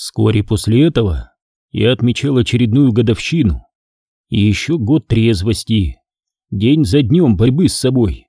Вскоре после этого я отмечал очередную годовщину и еще год трезвости, день за днем борьбы с собой.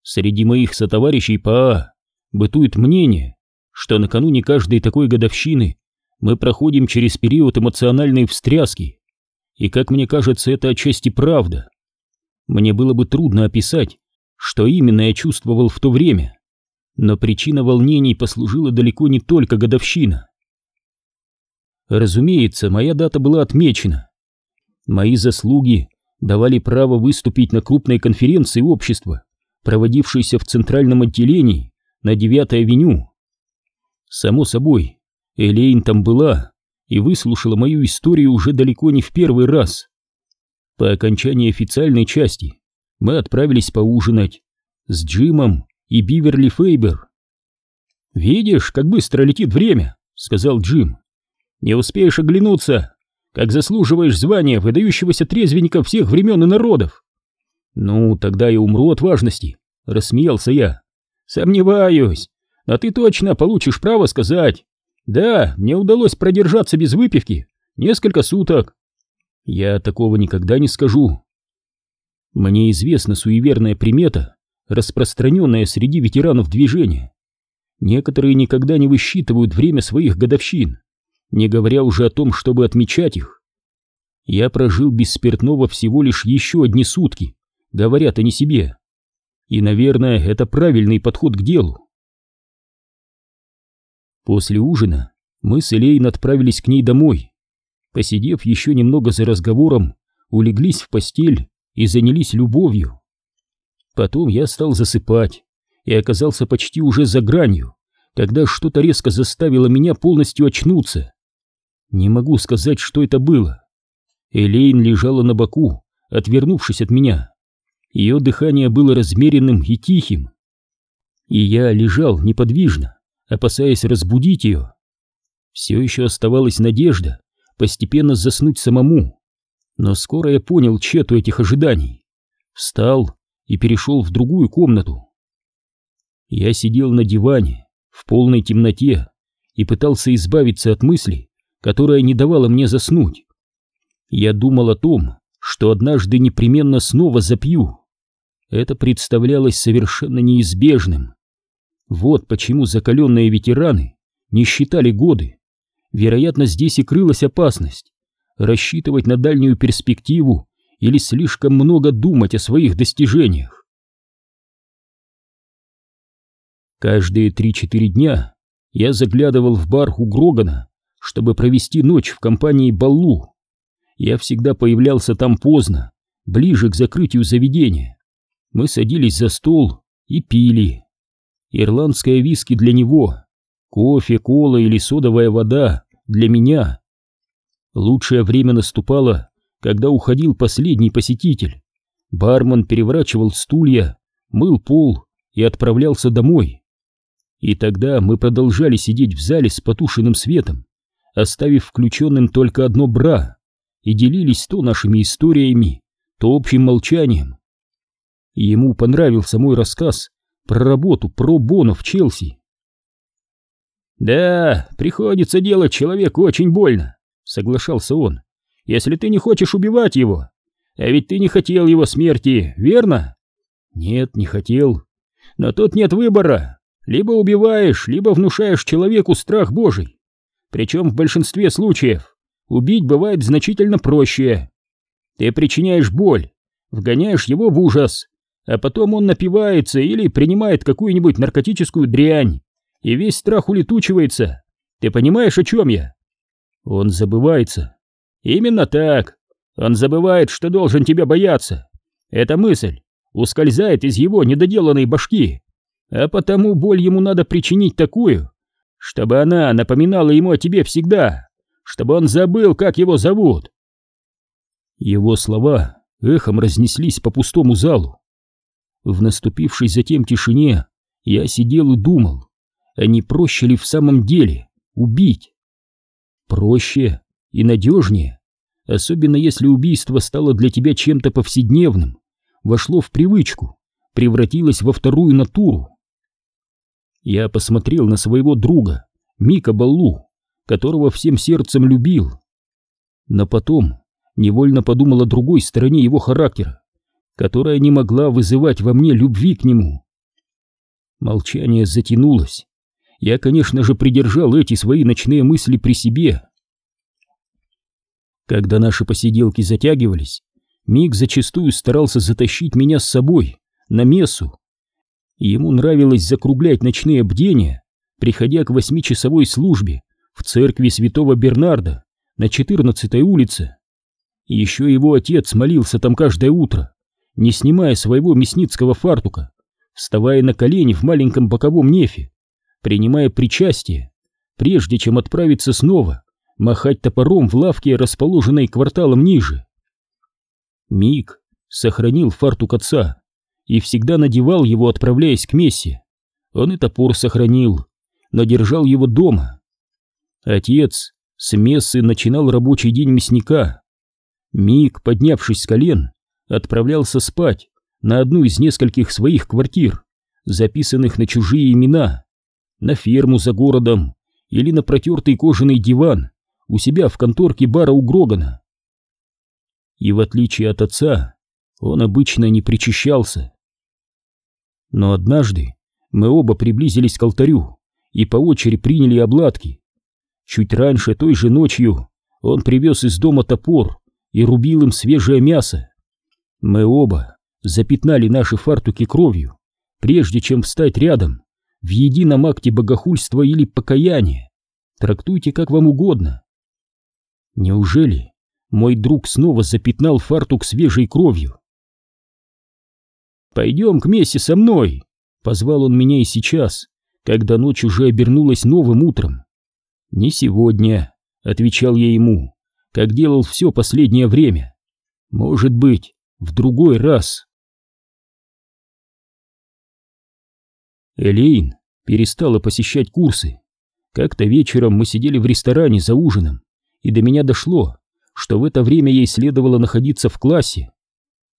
Среди моих сотоварищей по А бытует мнение, что накануне каждой такой годовщины мы проходим через период эмоциональной встряски, и, как мне кажется, это отчасти правда. Мне было бы трудно описать, что именно я чувствовал в то время, но причина волнений послужила далеко не только годовщина. Разумеется, моя дата была отмечена. Мои заслуги давали право выступить на крупной конференции общества, проводившейся в центральном отделении на 9-й авеню. Само собой, Элейн там была и выслушала мою историю уже далеко не в первый раз. По окончании официальной части мы отправились поужинать с Джимом и Биверли Фейбер. «Видишь, как быстро летит время», — сказал Джим. «Не успеешь оглянуться, как заслуживаешь звания выдающегося трезвенника всех времен и народов». «Ну, тогда я умру от важности», — рассмеялся я. «Сомневаюсь, но ты точно получишь право сказать. Да, мне удалось продержаться без выпивки несколько суток». «Я такого никогда не скажу». Мне известна суеверная примета, распространенная среди ветеранов движения. Некоторые никогда не высчитывают время своих годовщин, не говоря уже о том, чтобы отмечать их. Я прожил без спиртного всего лишь еще одни сутки, говорят они себе. И, наверное, это правильный подход к делу. После ужина мы с Элейн отправились к ней домой. Посидев еще немного за разговором, улеглись в постель и занялись любовью. Потом я стал засыпать и оказался почти уже за гранью, когда что-то резко заставило меня полностью очнуться. Не могу сказать, что это было. Элейн лежала на боку, отвернувшись от меня. Ее дыхание было размеренным и тихим. И я лежал неподвижно, опасаясь разбудить ее. Все еще оставалась надежда постепенно заснуть самому. Но скоро я понял тщету этих ожиданий. Встал и перешел в другую комнату. Я сидел на диване в полной темноте и пытался избавиться от мысли, которая не давала мне заснуть. Я думал о том, что однажды непременно снова запью. Это представлялось совершенно неизбежным. Вот почему закаленные ветераны не считали годы. Вероятно, здесь и крылась опасность. Рассчитывать на дальнюю перспективу или слишком много думать о своих достижениях. Каждые три-четыре дня я заглядывал в бар у Грогана, чтобы провести ночь в компании Баллу. Я всегда появлялся там поздно, ближе к закрытию заведения. Мы садились за стол и пили. Ирландская виски для него, кофе, кола или содовая вода для меня. Лучшее время наступало, когда уходил последний посетитель. Бармен переворачивал стулья, мыл пол и отправлялся домой. И тогда мы продолжали сидеть в зале с потушенным светом, оставив включенным только одно бра, и делились то нашими историями, то общим молчанием. ему понравился мой рассказ про работу про Боно в Челси. «Да, приходится делать человеку очень больно», — соглашался он если ты не хочешь убивать его. А ведь ты не хотел его смерти, верно? Нет, не хотел. Но тут нет выбора. Либо убиваешь, либо внушаешь человеку страх Божий. Причем в большинстве случаев убить бывает значительно проще. Ты причиняешь боль, вгоняешь его в ужас, а потом он напивается или принимает какую-нибудь наркотическую дрянь, и весь страх улетучивается. Ты понимаешь, о чем я? Он забывается, Именно так. Он забывает, что должен тебя бояться. Эта мысль ускользает из его недоделанной башки, а потому боль ему надо причинить такую, чтобы она напоминала ему о тебе всегда, чтобы он забыл, как его зовут. Его слова эхом разнеслись по пустому залу. В наступившей затем тишине я сидел и думал, а не проще ли в самом деле убить? Проще и надежнее, особенно если убийство стало для тебя чем-то повседневным, вошло в привычку, превратилось во вторую натуру. Я посмотрел на своего друга, Мика Баллу, которого всем сердцем любил. Но потом невольно подумал о другой стороне его характера, которая не могла вызывать во мне любви к нему. Молчание затянулось. Я, конечно же, придержал эти свои ночные мысли при себе. Когда наши посиделки затягивались, Миг зачастую старался затащить меня с собой на мессу. Ему нравилось закруглять ночные бдения, приходя к восьмичасовой службе в церкви святого Бернарда на 14-й улице. Еще его отец молился там каждое утро, не снимая своего мясницкого фартука, вставая на колени в маленьком боковом нефе, принимая причастие, прежде чем отправиться снова махать топором в лавке, расположенной кварталом ниже. Миг сохранил фартук отца и всегда надевал его, отправляясь к мессе. Он и топор сохранил, но держал его дома. Отец с мессы начинал рабочий день мясника. Миг, поднявшись с колен, отправлялся спать на одну из нескольких своих квартир, записанных на чужие имена, на ферму за городом или на протертый кожаный диван у себя в конторке бара у Грогана. И в отличие от отца, он обычно не причащался. Но однажды мы оба приблизились к алтарю и по очереди приняли обладки. Чуть раньше, той же ночью, он привез из дома топор и рубил им свежее мясо. Мы оба запятнали наши фартуки кровью, прежде чем встать рядом, в едином акте богохульства или покаяния. Трактуйте как вам угодно. Неужели мой друг снова запятнал фартук свежей кровью? «Пойдем к Мессе со мной!» — позвал он меня и сейчас, когда ночь уже обернулась новым утром. «Не сегодня», — отвечал я ему, как делал все последнее время. «Может быть, в другой раз». Элейн перестала посещать курсы. Как-то вечером мы сидели в ресторане за ужином, и до меня дошло, что в это время ей следовало находиться в классе.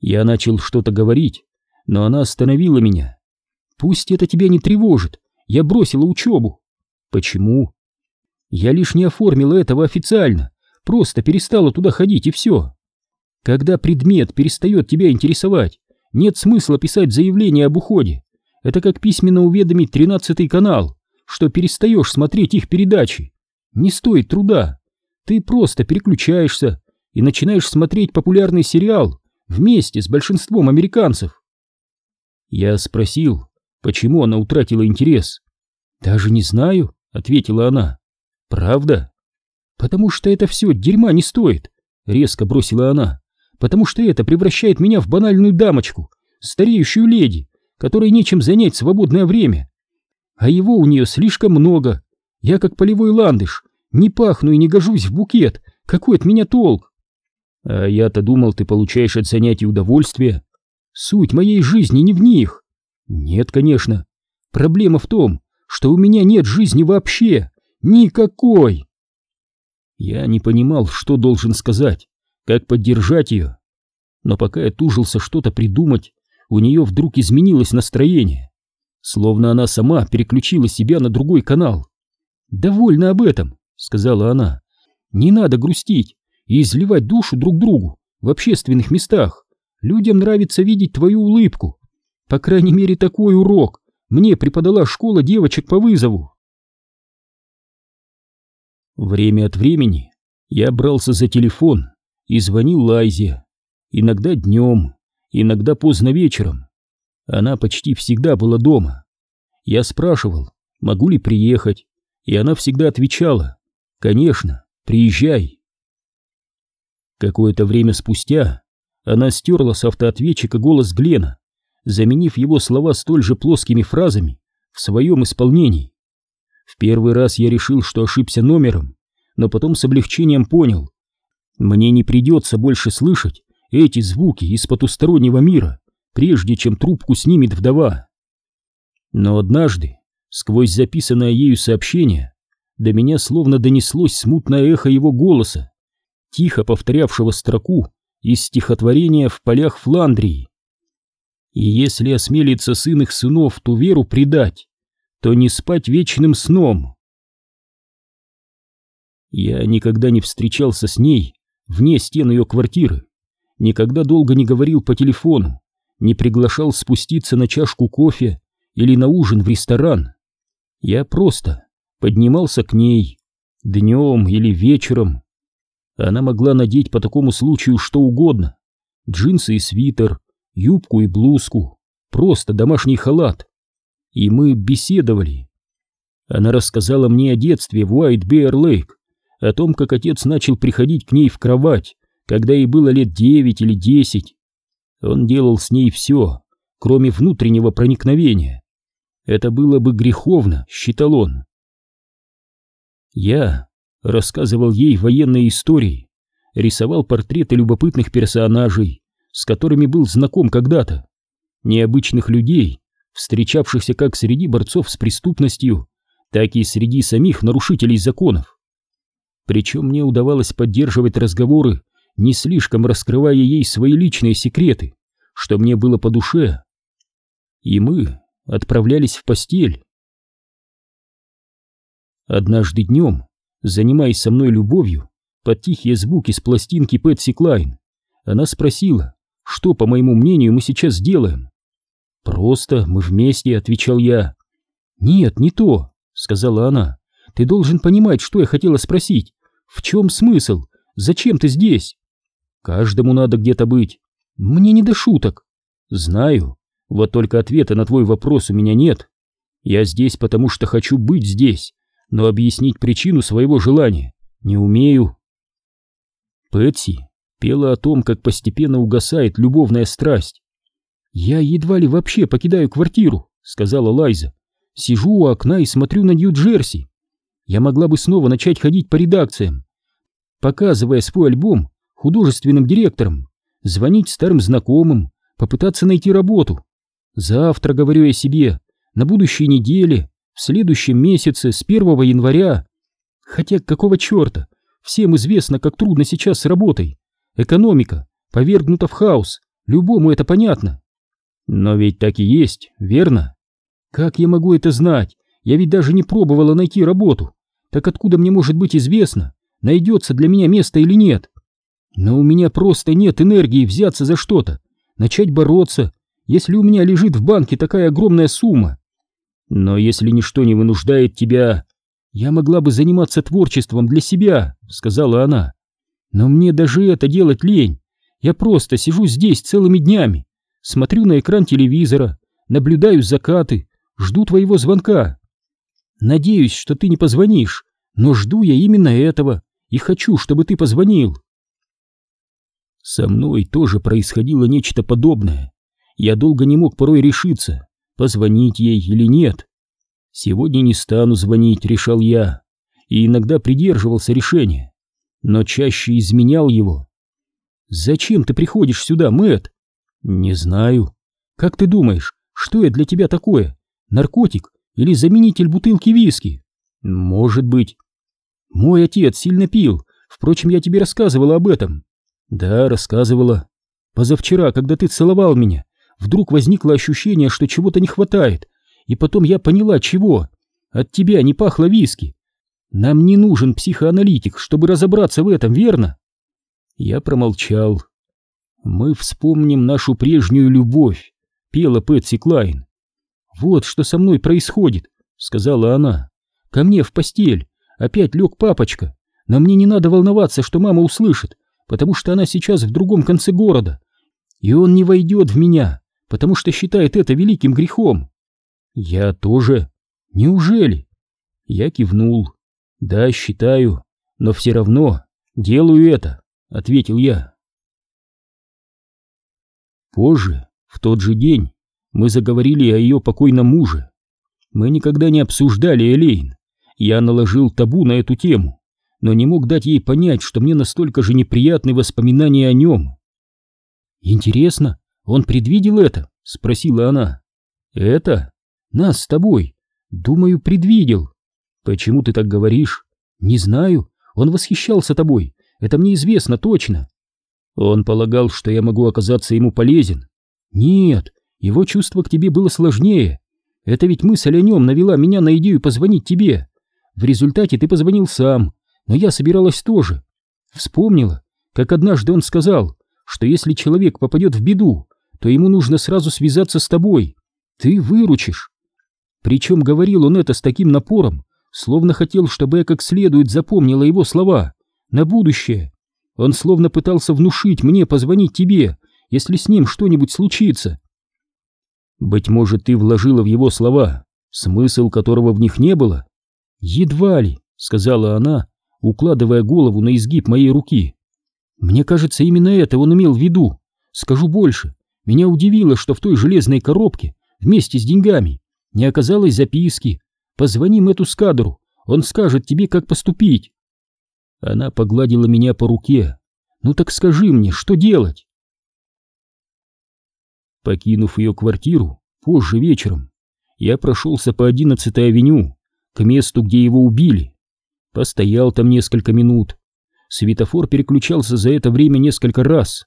Я начал что-то говорить, но она остановила меня. «Пусть это тебя не тревожит, я бросила учебу». «Почему?» «Я лишь не оформила этого официально, просто перестала туда ходить и все». «Когда предмет перестает тебя интересовать, нет смысла писать заявление об уходе. Это как письменно уведомить тринадцатый канал, что перестаешь смотреть их передачи. Не стоит труда. Ты просто переключаешься и начинаешь смотреть популярный сериал вместе с большинством американцев. Я спросил, почему она утратила интерес. «Даже не знаю», — ответила она. «Правда?» «Потому что это все дерьма не стоит», — резко бросила она. «Потому что это превращает меня в банальную дамочку, стареющую леди, которой нечем занять свободное время. А его у нее слишком много. Я как полевой ландыш, не пахну и не гожусь в букет. Какой от меня толк? А я-то думал, ты получаешь от занятий удовольствие. Суть моей жизни не в них. Нет, конечно. Проблема в том, что у меня нет жизни вообще. Никакой. Я не понимал, что должен сказать, как поддержать ее. Но пока я тужился что-то придумать, у нее вдруг изменилось настроение. Словно она сама переключила себя на другой канал. «Довольно об этом», — сказала она. «Не надо грустить и изливать душу друг другу в общественных местах. Людям нравится видеть твою улыбку. По крайней мере, такой урок мне преподала школа девочек по вызову». Время от времени я брался за телефон и звонил Лайзе. Иногда днем, иногда поздно вечером. Она почти всегда была дома. Я спрашивал, могу ли приехать, и она всегда отвечала, «Конечно, приезжай». Какое-то время спустя она стерла с автоответчика голос Глена, заменив его слова столь же плоскими фразами в своем исполнении. В первый раз я решил, что ошибся номером, но потом с облегчением понял, мне не придется больше слышать эти звуки из потустороннего мира, прежде чем трубку снимет вдова. Но однажды, сквозь записанное ею сообщение, до меня словно донеслось смутное эхо его голоса, тихо повторявшего строку из стихотворения «В полях Фландрии». И если осмелится сын их сынов ту веру предать, то не спать вечным сном. Я никогда не встречался с ней вне стен ее квартиры, никогда долго не говорил по телефону, не приглашал спуститься на чашку кофе или на ужин в ресторан. Я просто поднимался к ней днем или вечером. Она могла надеть по такому случаю что угодно. Джинсы и свитер, юбку и блузку, просто домашний халат. И мы беседовали. Она рассказала мне о детстве в Уайт Беар Лейк, о том, как отец начал приходить к ней в кровать, когда ей было лет девять или десять. Он делал с ней все, кроме внутреннего проникновения. Это было бы греховно, считал он. Я рассказывал ей военные истории, рисовал портреты любопытных персонажей, с которыми был знаком когда-то, необычных людей, встречавшихся как среди борцов с преступностью, так и среди самих нарушителей законов. Причем мне удавалось поддерживать разговоры, не слишком раскрывая ей свои личные секреты, что мне было по душе. И мы отправлялись в постель. Однажды днем, занимаясь со мной любовью, под тихие звуки с пластинки Пэтси Клайн, она спросила, что, по моему мнению, мы сейчас делаем. «Просто мы вместе», — отвечал я. «Нет, не то», — сказала она. «Ты должен понимать, что я хотела спросить. В чем смысл? Зачем ты здесь?» «Каждому надо где-то быть. Мне не до шуток». «Знаю. Вот только ответа на твой вопрос у меня нет. Я здесь, потому что хочу быть здесь, но объяснить причину своего желания не умею». Пэтси пела о том, как постепенно угасает любовная страсть. «Я едва ли вообще покидаю квартиру», — сказала Лайза. «Сижу у окна и смотрю на Нью-Джерси. Я могла бы снова начать ходить по редакциям, показывая свой альбом художественным директором, звонить старым знакомым, попытаться найти работу. Завтра, говорю я себе, на будущей неделе, в следующем месяце, с 1 января. Хотя какого черта? Всем известно, как трудно сейчас с работой. Экономика повергнута в хаос, любому это понятно. Но ведь так и есть, верно? Как я могу это знать? Я ведь даже не пробовала найти работу. Так откуда мне может быть известно, найдется для меня место или нет? Но у меня просто нет энергии взяться за что-то, начать бороться, если у меня лежит в банке такая огромная сумма. Но если ничто не вынуждает тебя... Я могла бы заниматься творчеством для себя, сказала она. Но мне даже это делать лень. Я просто сижу здесь целыми днями, смотрю на экран телевизора, наблюдаю закаты, жду твоего звонка. Надеюсь, что ты не позвонишь, но жду я именно этого и хочу, чтобы ты позвонил. Со мной тоже происходило нечто подобное. Я долго не мог порой решиться, позвонить ей или нет. Сегодня не стану звонить, решал я, и иногда придерживался решения, но чаще изменял его. «Зачем ты приходишь сюда, Мэт? «Не знаю. Как ты думаешь, что я для тебя такое? Наркотик или заменитель бутылки виски?» «Может быть». «Мой отец сильно пил. Впрочем, я тебе рассказывала об этом». «Да, рассказывала. Позавчера, когда ты целовал меня, вдруг возникло ощущение, что чего-то не хватает, и потом я поняла, чего. От тебя не пахло виски. Нам не нужен психоаналитик, чтобы разобраться в этом, верно?» Я промолчал. «Мы вспомним нашу прежнюю любовь», — пела Пэтси Клайн. «Вот что со мной происходит», — сказала она. «Ко мне в постель опять лег папочка, но мне не надо волноваться, что мама услышит, потому что она сейчас в другом конце города, и он не войдет в меня, потому что считает это великим грехом». «Я тоже. Неужели?» Я кивнул. «Да, считаю, но все равно делаю это», — ответил я. Позже, в тот же день, мы заговорили о ее покойном муже. Мы никогда не обсуждали Элейн. Я наложил табу на эту тему, но не мог дать ей понять, что мне настолько же неприятны воспоминания о нем. «Интересно, он предвидел это?» — спросила она. «Это? Нас с тобой? Думаю, предвидел. Почему ты так говоришь? Не знаю. Он восхищался тобой. Это мне известно точно. Он полагал, что я могу оказаться ему полезен. Нет, его чувство к тебе было сложнее. Это ведь мысль о нем навела меня на идею позвонить тебе. В результате ты позвонил сам, но я собиралась тоже. Вспомнила, как однажды он сказал, что если человек попадет в беду, то ему нужно сразу связаться с тобой. Ты выручишь. Причем говорил он это с таким напором, словно хотел, чтобы я как следует запомнила его слова на будущее. Он словно пытался внушить мне позвонить тебе, если с ним что-нибудь случится. Быть может, ты вложила в его слова смысл которого в них не было? Едва ли, сказала она, укладывая голову на изгиб моей руки. Мне кажется, именно это он имел в виду. Скажу больше, меня удивило, что в той железной коробке вместе с деньгами не оказалось записки. Позвони Мэтту Скадеру, он скажет тебе, как поступить. Она погладила меня по руке. Ну так скажи мне, что делать? Покинув ее квартиру позже вечером, я прошелся по 11-й авеню, к месту, где его убили. Постоял там несколько минут. Светофор переключался за это время несколько раз.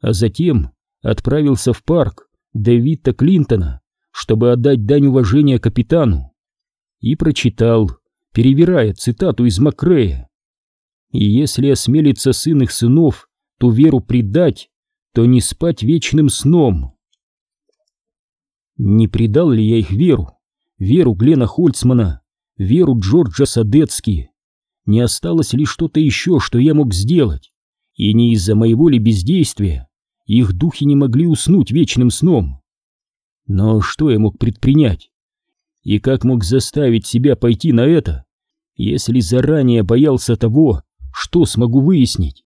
А затем отправился в парк Дэвида Клинтона, чтобы отдать дань уважения капитану. И прочитал, перевирая цитату из Макрея. «И если осмелится сын их сынов, то веру предать, то не спать вечным сном». Не предал ли я их веру? Веру Глена Хольцмана, веру Джорджа Садецки? Не осталось ли что-то еще, что я мог сделать? И не из-за моего ли бездействия их духи не могли уснуть вечным сном? Но что я мог предпринять? И как мог заставить себя пойти на это, если заранее боялся того, что смогу выяснить?